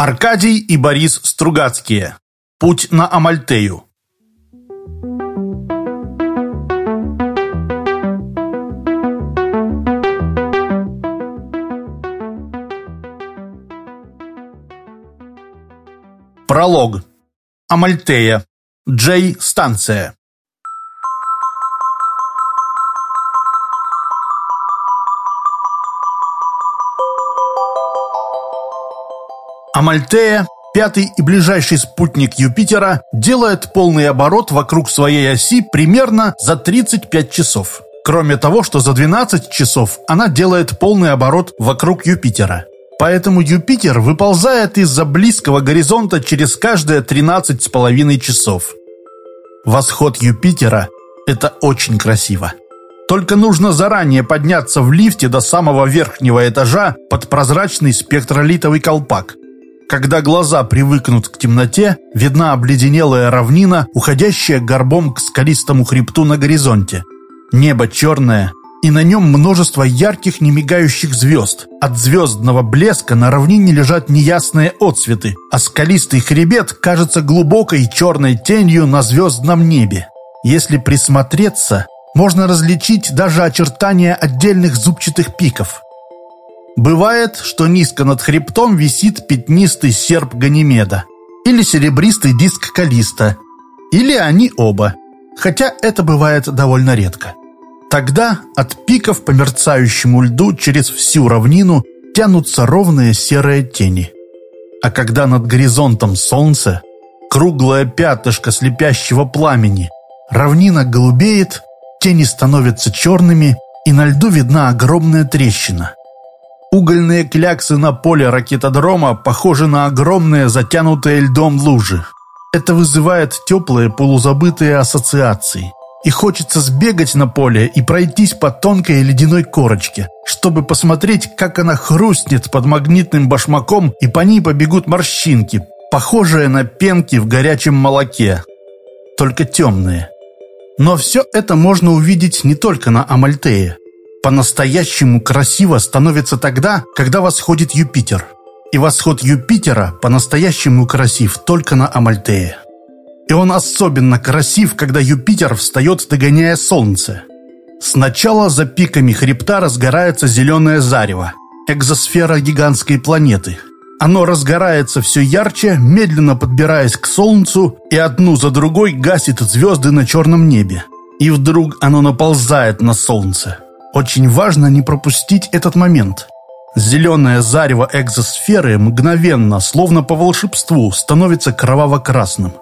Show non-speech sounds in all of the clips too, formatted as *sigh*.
Аркадий и Борис Стругацкие. Путь на Амальтею. Пролог. Амальтея. Джей Амальтея, пятый и ближайший спутник Юпитера, делает полный оборот вокруг своей оси примерно за 35 часов. Кроме того, что за 12 часов она делает полный оборот вокруг Юпитера. Поэтому Юпитер выползает из-за близкого горизонта через каждые 13 с половиной часов. Восход Юпитера – это очень красиво. Только нужно заранее подняться в лифте до самого верхнего этажа под прозрачный спектролитовый колпак. Когда глаза привыкнут к темноте, видна обледенелая равнина, уходящая горбом к скалистому хребту на горизонте. Небо черное, и на нем множество ярких немигающих звезд. От звездного блеска на равнине лежат неясные отсветы, а скалистый хребет кажется глубокой черной тенью на звездном небе. Если присмотреться, можно различить даже очертания отдельных зубчатых пиков. Бывает, что низко над хребтом висит пятнистый серп Ганимеда или серебристый диск Калиста, или они оба, хотя это бывает довольно редко. Тогда от пиков по мерцающему льду через всю равнину тянутся ровные серые тени. А когда над горизонтом солнце, круглое пятышко слепящего пламени, равнина голубеет, тени становятся черными, и на льду видна огромная трещина. Угольные кляксы на поле ракетодрома похожи на огромные затянутые льдом лужи. Это вызывает теплые полузабытые ассоциации. И хочется сбегать на поле и пройтись по тонкой ледяной корочке, чтобы посмотреть, как она хрустнет под магнитным башмаком, и по ней побегут морщинки, похожие на пенки в горячем молоке, только темные. Но все это можно увидеть не только на Амальтее. По-настоящему красиво становится тогда, когда восходит Юпитер. И восход Юпитера по-настоящему красив только на Амальтее. И он особенно красив, когда Юпитер встает, догоняя Солнце. Сначала за пиками хребта разгорается зеленое зарево, экзосфера гигантской планеты. Оно разгорается все ярче, медленно подбираясь к Солнцу, и одну за другой гасит звезды на черном небе. И вдруг оно наползает на Солнце. Очень важно не пропустить этот момент. Зеленое зарево экзосферы мгновенно, словно по волшебству, становится кроваво-красным.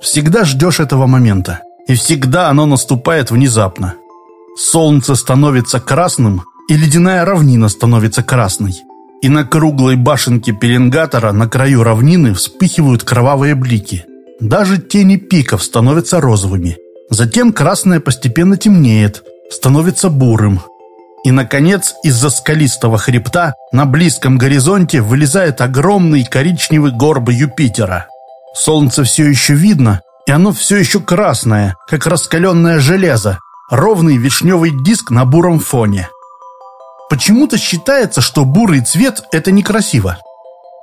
Всегда ждешь этого момента. И всегда оно наступает внезапно. Солнце становится красным, и ледяная равнина становится красной. И на круглой башенке пеленгатора на краю равнины вспыхивают кровавые блики. Даже тени пиков становятся розовыми. Затем красное постепенно темнеет, становится бурым. И, наконец, из-за скалистого хребта на близком горизонте вылезает огромный коричневый горб Юпитера. Солнце все еще видно, и оно все еще красное, как раскаленное железо, ровный вишневый диск на буром фоне. Почему-то считается, что бурый цвет – это некрасиво.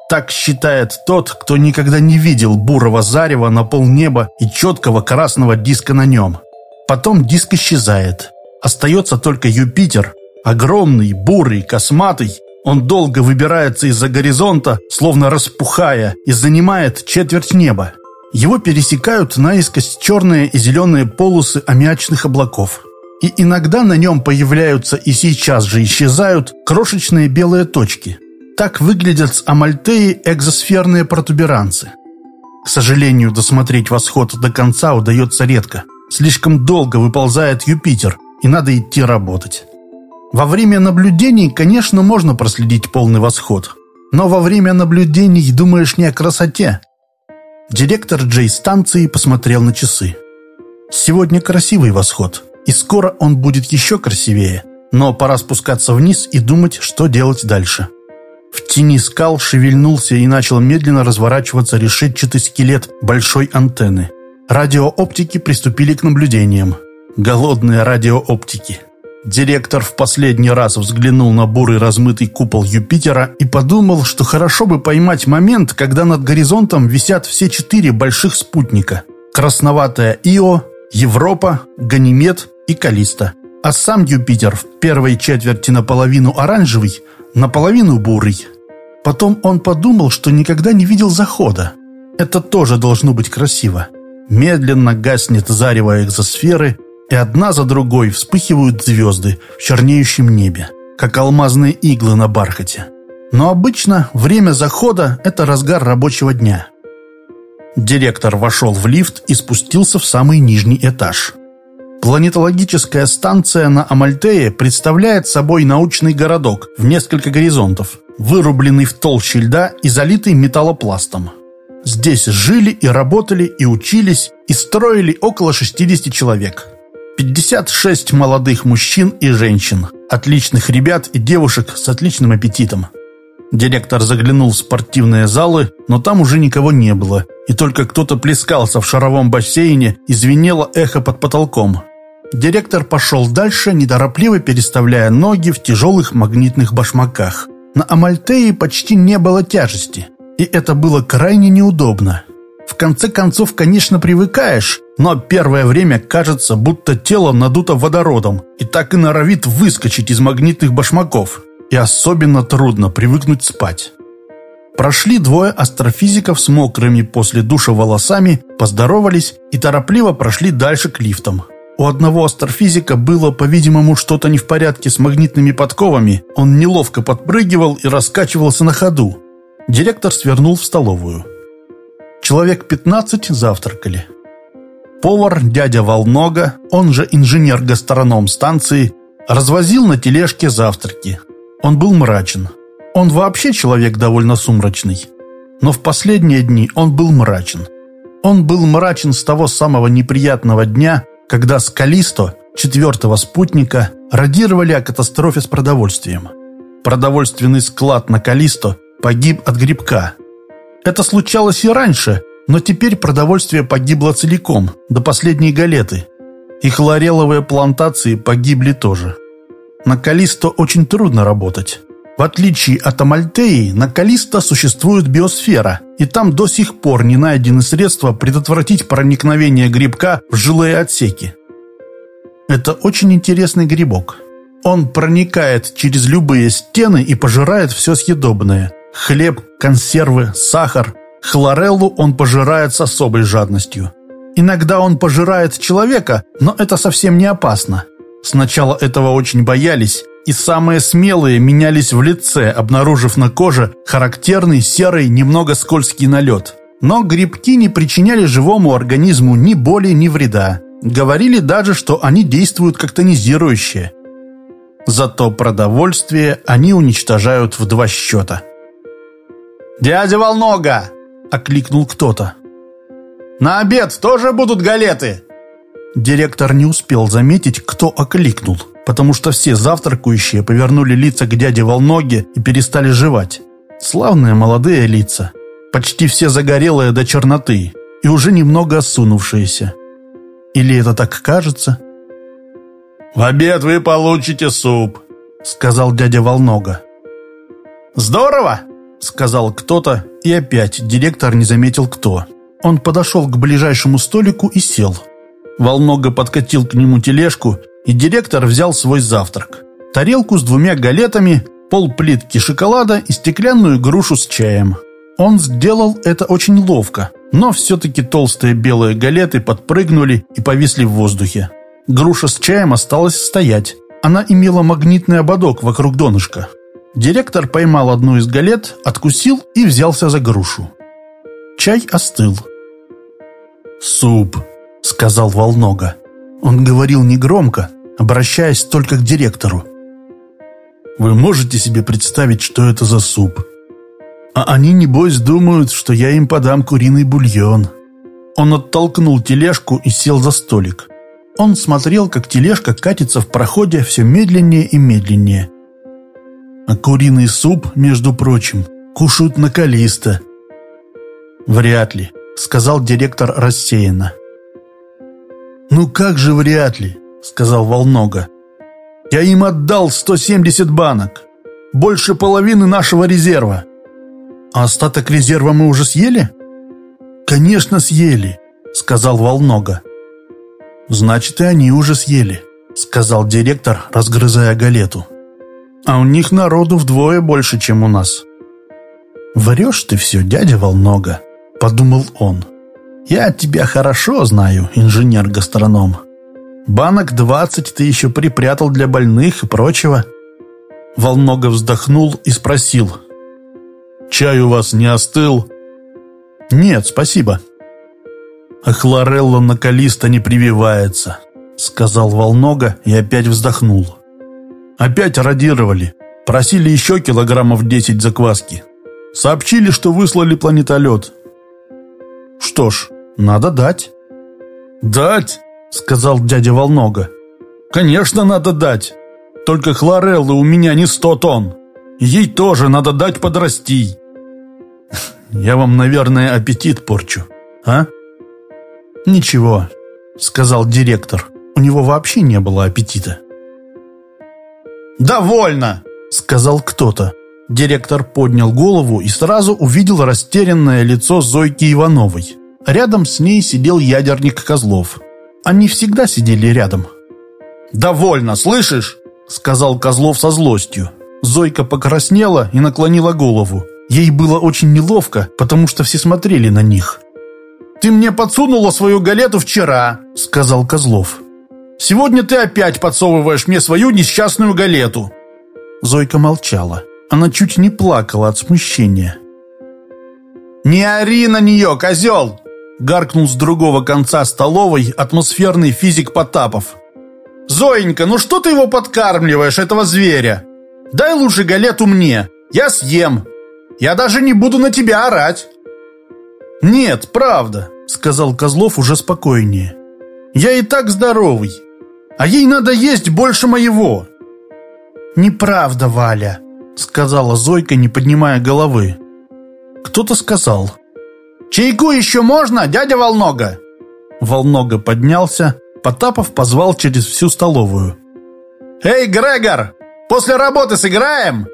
Так считает тот, кто никогда не видел бурого зарева на полнеба и четкого красного диска на нем. Потом диск исчезает. Остается только Юпитер, огромный, бурый, косматый. Он долго выбирается из-за горизонта, словно распухая, и занимает четверть неба. Его пересекают наискось черные и зеленые полосы аммиачных облаков. И иногда на нем появляются и сейчас же исчезают крошечные белые точки. Так выглядят с Амальтеи экзосферные протуберанцы. К сожалению, досмотреть восход до конца удается редко. Слишком долго выползает Юпитер, и надо идти работать. Во время наблюдений, конечно, можно проследить полный восход. Но во время наблюдений думаешь не о красоте. Директор Джей-станции посмотрел на часы. Сегодня красивый восход, и скоро он будет еще красивее. Но пора спускаться вниз и думать, что делать дальше. В тени скал шевельнулся и начал медленно разворачиваться решетчатый скелет большой антенны. Радиооптики приступили к наблюдениям. Голодные радиооптики. Директор в последний раз взглянул на бурый размытый купол Юпитера и подумал, что хорошо бы поймать момент, когда над горизонтом висят все четыре больших спутника. Красноватая Ио, Европа, Ганимед и Калиста. А сам Юпитер в первой четверти наполовину оранжевый, наполовину бурый. Потом он подумал, что никогда не видел захода. Это тоже должно быть красиво. Медленно гаснет зарево экзосферы, и одна за другой вспыхивают звезды в чернеющем небе, как алмазные иглы на бархате. Но обычно время захода – это разгар рабочего дня. Директор вошел в лифт и спустился в самый нижний этаж. Планетологическая станция на Амальтее представляет собой научный городок в несколько горизонтов, вырубленный в толще льда и залитый металлопластом. Здесь жили и работали, и учились, и строили около 60 человек. 56 молодых мужчин и женщин, отличных ребят и девушек с отличным аппетитом. Директор заглянул в спортивные залы, но там уже никого не было, и только кто-то плескался в шаровом бассейне и звенело эхо под потолком. Директор пошел дальше, неторопливо переставляя ноги в тяжелых магнитных башмаках. На Амальтее почти не было тяжести, и это было крайне неудобно. В конце концов, конечно, привыкаешь, но первое время кажется, будто тело надуто водородом и так и норовит выскочить из магнитных башмаков. И особенно трудно привыкнуть спать. Прошли двое астрофизиков с мокрыми после душа волосами, поздоровались и торопливо прошли дальше к лифтам. У одного астрофизика было, по-видимому, что-то не в порядке с магнитными подковами. Он неловко подпрыгивал и раскачивался на ходу. Директор свернул в столовую. Человек 15 завтракали. Повар дядя Волнога, он же инженер-гастроном станции, развозил на тележке завтраки. Он был мрачен. Он вообще человек довольно сумрачный. Но в последние дни он был мрачен. Он был мрачен с того самого неприятного дня, когда с Калисто, четвертого спутника, радировали о катастрофе с продовольствием. Продовольственный склад на Калисто погиб от грибка. Это случалось и раньше, но теперь продовольствие погибло целиком, до последней галеты. И хлореловые плантации погибли тоже. На Калисто очень трудно работать. В отличие от Амальтеи, на Калисто существует биосфера, и там до сих пор не найдены средства предотвратить проникновение грибка в жилые отсеки. Это очень интересный грибок. Он проникает через любые стены и пожирает все съедобное. Хлеб, консервы, сахар, Хлореллу он пожирает с особой жадностью. Иногда он пожирает человека, но это совсем не опасно. Сначала этого очень боялись, и самые смелые менялись в лице, обнаружив на коже характерный серый, немного скользкий налет. Но грибки не причиняли живому организму ни боли, ни вреда. Говорили даже, что они действуют как тонизирующие. Зато продовольствие они уничтожают в два счета. «Дядя Волнога!» — окликнул кто-то. «На обед тоже будут галеты!» Директор не успел заметить, кто окликнул, потому что все завтракающие повернули лица к дяде Волноге и перестали жевать. Славные молодые лица, почти все загорелые до черноты и уже немного осунувшиеся. Или это так кажется? «В обед вы получите суп», — сказал дядя Волнога. «Здорово!» Сказал кто-то, и опять директор не заметил кто. Он подошел к ближайшему столику и сел. Волнога подкатил к нему тележку, и директор взял свой завтрак. Тарелку с двумя галетами, пол плитки шоколада и стеклянную грушу с чаем. Он сделал это очень ловко, но все-таки толстые белые галеты подпрыгнули и повисли в воздухе. Груша с чаем осталась стоять. Она имела магнитный ободок вокруг донышка. Директор поймал одну из галет, откусил и взялся за грушу. Чай остыл. «Суп», — сказал Волнога. Он говорил негромко, обращаясь только к директору. «Вы можете себе представить, что это за суп? А они, небось, думают, что я им подам куриный бульон». Он оттолкнул тележку и сел за столик. Он смотрел, как тележка катится в проходе все медленнее и медленнее. А куриный суп, между прочим, кушают на Калиста. «Вряд ли», — сказал директор рассеянно. «Ну как же вряд ли?» — сказал Волнога. Я им отдал 170 банок. Больше половины нашего резерва. А остаток резерва мы уже съели? Конечно, съели, сказал Волнога. Значит, и они уже съели, сказал директор, разгрызая галету. А у них народу вдвое больше, чем у нас. «Врешь ты все, дядя Волнога», — подумал он. «Я тебя хорошо знаю, инженер-гастроном. Банок двадцать ты еще припрятал для больных и прочего». Волнога вздохнул и спросил. «Чай у вас не остыл?» «Нет, спасибо». «А хлорелла на калиста не прививается», — сказал Волнога и опять вздохнул. «Опять радировали. Просили еще килограммов десять закваски. Сообщили, что выслали планетолет. Что ж, надо дать. «Дать?» — сказал дядя Волнога. «Конечно, надо дать. Только хлореллы у меня не сто тонн. Ей тоже надо дать подрасти». *laughs* «Я вам, наверное, аппетит порчу, а?» «Ничего», — сказал директор. У него вообще не было аппетита. «Довольно!» — сказал кто-то. Директор поднял голову и сразу увидел растерянное лицо Зойки Ивановой. Рядом с ней сидел ядерник Козлов. Они всегда сидели рядом. «Довольно, слышишь?» — сказал Козлов со злостью. Зойка покраснела и наклонила голову. Ей было очень неловко, потому что все смотрели на них. «Ты мне подсунула свою галету вчера», — сказал Козлов. «Сегодня ты опять подсовываешь мне свою несчастную галету». Зойка молчала. Она чуть не плакала от смущения. «Не ори на нее, козел!» Гаркнул с другого конца столовой атмосферный физик Потапов. «Зоенька, ну что ты его подкармливаешь, этого зверя? Дай лучше галету мне, я съем. Я даже не буду на тебя орать». «Нет, правда», — сказал Козлов уже спокойнее. «Я и так здоровый, а ей надо есть больше моего». «Неправда, Валя», — сказала Зойка, не поднимая головы. Кто-то сказал. «Чайку еще можно, дядя Волнога?» Волнога поднялся, Потапов позвал через всю столовую. «Эй, Грегор, после работы сыграем?»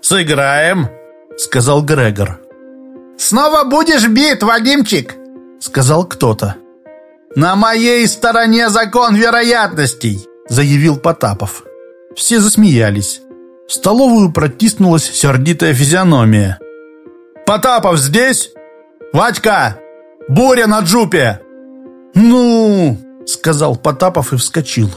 «Сыграем», — сказал Грегор. «Снова будешь бит, Вадимчик?» — сказал кто-то. «На моей стороне закон вероятностей», — заявил Потапов. Все засмеялись. В столовую протиснулась сердитая физиономия. «Потапов здесь? Вадька! Буря на джупе!» «Ну!» — сказал Потапов и вскочил.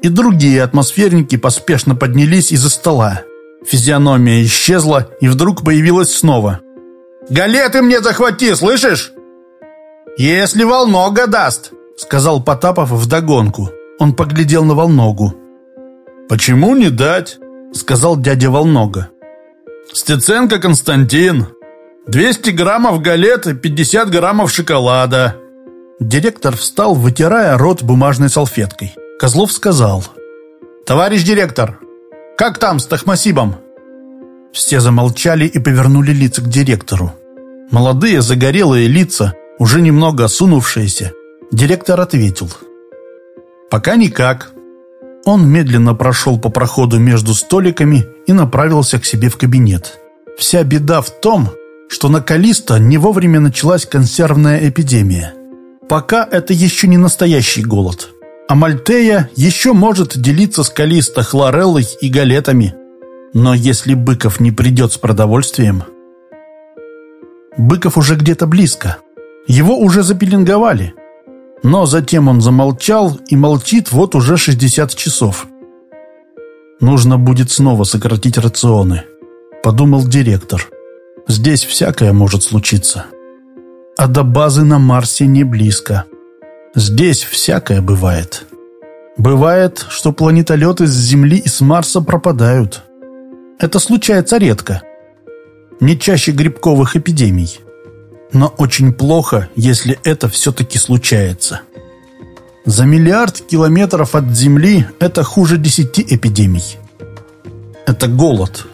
И другие атмосферники поспешно поднялись из-за стола. Физиономия исчезла и вдруг появилась снова. «Галеты мне захвати, слышишь?» «Если волнога даст», — сказал Потапов вдогонку. Он поглядел на волногу. «Почему не дать?» — сказал дядя Волнога. «Стеценко Константин. 200 граммов галеты, 50 граммов шоколада». Директор встал, вытирая рот бумажной салфеткой. Козлов сказал. «Товарищ директор, как там с Тахмасибом?» Все замолчали и повернули лица к директору. Молодые загорелые лица, уже немного осунувшиеся. Директор ответил. «Пока никак. Он медленно прошел по проходу между столиками и направился к себе в кабинет. Вся беда в том, что на Калиста не вовремя началась консервная эпидемия. Пока это еще не настоящий голод. А Мальтея еще может делиться с Калиста хлореллой и галетами. Но если Быков не придет с продовольствием... Быков уже где-то близко. Его уже запеленговали. Но затем он замолчал и молчит вот уже 60 часов. «Нужно будет снова сократить рационы», — подумал директор. «Здесь всякое может случиться. А до базы на Марсе не близко. Здесь всякое бывает. Бывает, что планетолеты с Земли и с Марса пропадают. Это случается редко. Не чаще грибковых эпидемий но очень плохо, если это все-таки случается. За миллиард километров от Земли это хуже десяти эпидемий. Это голод.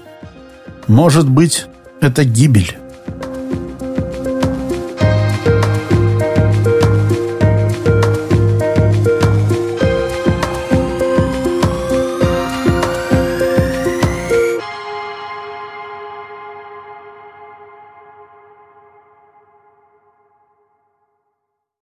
Может быть, это гибель.